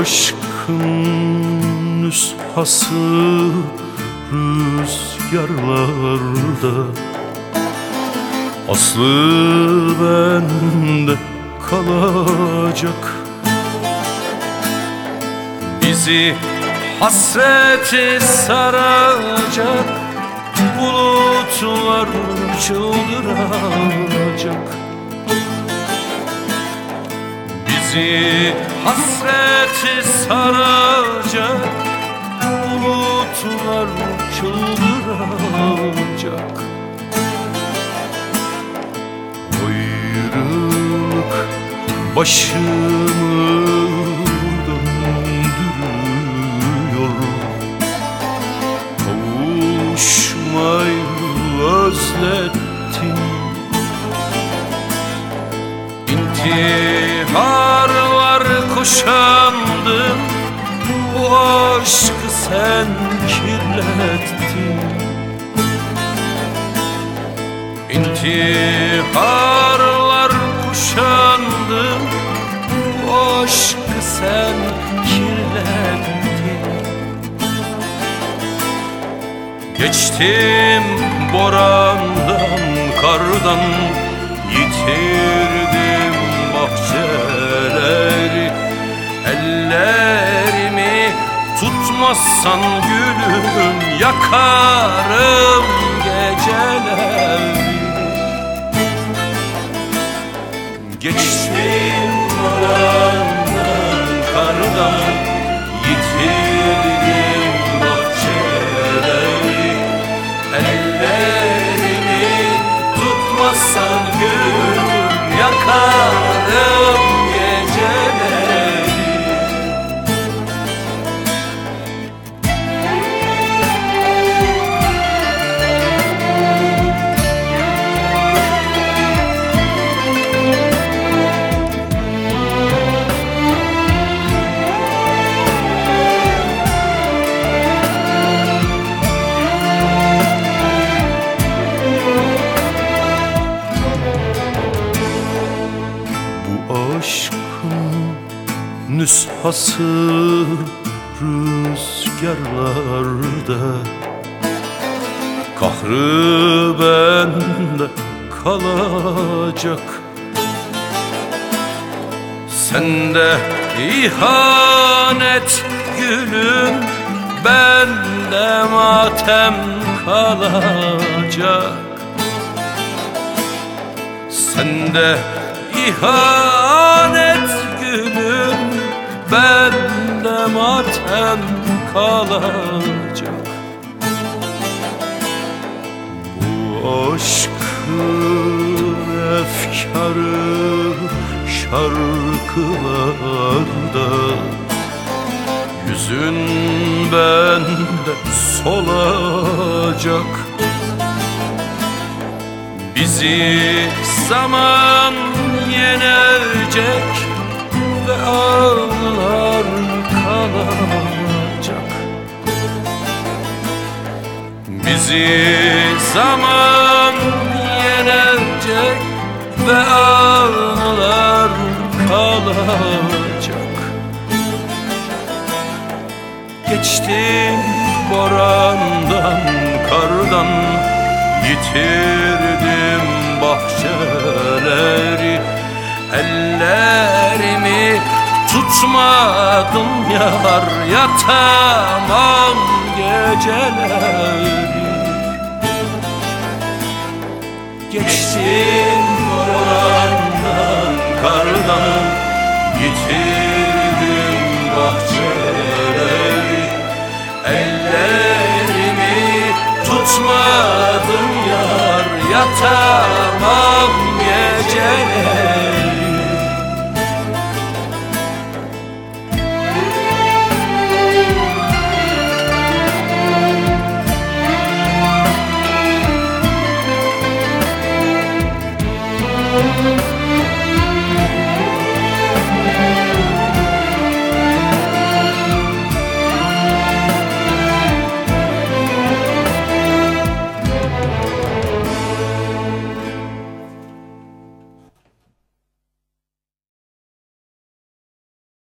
aşkın nüshası rüzgarlarda. Aslı bende kalacak. Bizi hasreti saracak. Bulutlar çıldıracak Bizi hasreti saracak Bulutlar çıldıracak. Ayrılık başımı döndürüyor. Kavuşmayı özlettim. İntiharlar kuşandım Bu aşkı sen kirlettin. İntiharlar kuşandım Bu aşkı sen kirlettin. Geçtim borandan, kardan Yitirdim bahçeleri tutmazsan gülüm Yakarım geceleri Geçtim nüshası rüzgarlarda Kahrı bende kalacak Sende ihanet gülüm Bende matem kalacak. Sende ihanet gülüm Bende matem kalacak. Bu aşkın efkarı şarkılarda Yüzün bende solacak. Bizi zaman Bizi zaman yenecek ve anılar kalacak. Geçtim borandan, kardan Yitirdim bahçeleri. Ellerimi tutmadım yar Yatamam geceleri Geçtim borandan, kardan Yitirdim bahçeleri. Ellerimi tutmadım yar Yatamam geceleri